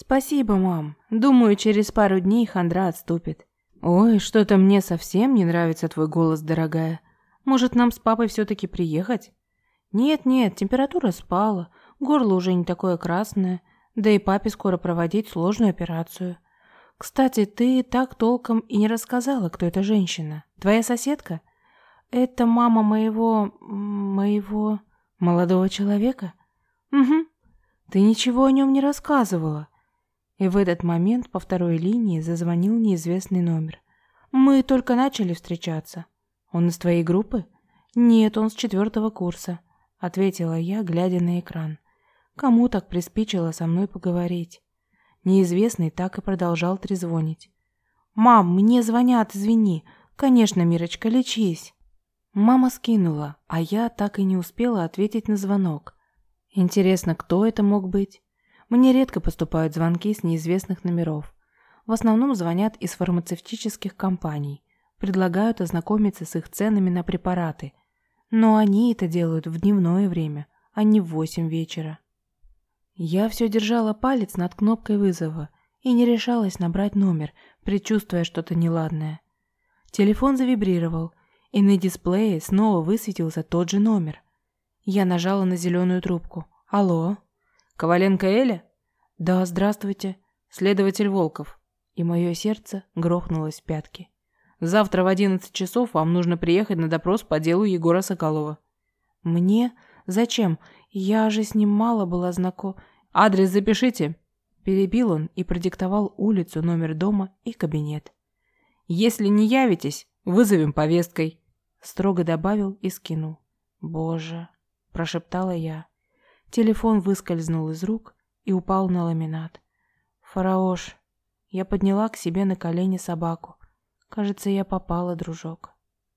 Спасибо, мам. Думаю, через пару дней хандра отступит. Ой, что-то мне совсем не нравится твой голос, дорогая. Может, нам с папой все-таки приехать? Нет-нет, температура спала, горло уже не такое красное, да и папе скоро проводить сложную операцию. Кстати, ты так толком и не рассказала, кто эта женщина. Твоя соседка? Это мама моего... моего... молодого человека? Угу. Ты ничего о нем не рассказывала. И в этот момент по второй линии зазвонил неизвестный номер. Мы только начали встречаться. Он из твоей группы? Нет, он с четвертого курса, ответила я, глядя на экран. Кому так приспичило со мной поговорить? Неизвестный так и продолжал трезвонить. «Мам, мне звонят, извини. Конечно, Мирочка, лечись». Мама скинула, а я так и не успела ответить на звонок. Интересно, кто это мог быть? Мне редко поступают звонки с неизвестных номеров. В основном звонят из фармацевтических компаний, предлагают ознакомиться с их ценами на препараты. Но они это делают в дневное время, а не в восемь вечера. Я все держала палец над кнопкой вызова и не решалась набрать номер, предчувствуя что-то неладное. Телефон завибрировал, и на дисплее снова высветился тот же номер. Я нажала на зеленую трубку. «Алло?» «Коваленко Эля?» «Да, здравствуйте. Следователь Волков». И мое сердце грохнулось в пятки. «Завтра в одиннадцать часов вам нужно приехать на допрос по делу Егора Соколова». «Мне? Зачем? Я же с ним мало была знаком. Адрес запишите. Перебил он и продиктовал улицу, номер дома и кабинет. Если не явитесь, вызовем повесткой. Строго добавил и скинул. Боже, прошептала я. Телефон выскользнул из рук и упал на ламинат. Фараош. Я подняла к себе на колени собаку. Кажется, я попала, дружок.